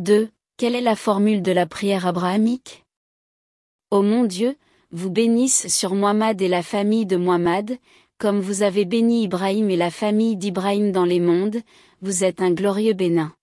2. Quelle est la formule de la prière abrahamique? Ô mon Dieu, vous bénisse sur Muhammad et la famille de Muhammad, comme vous avez béni Ibrahim et la famille d'Ibrahim dans les mondes, vous êtes un glorieux bénin.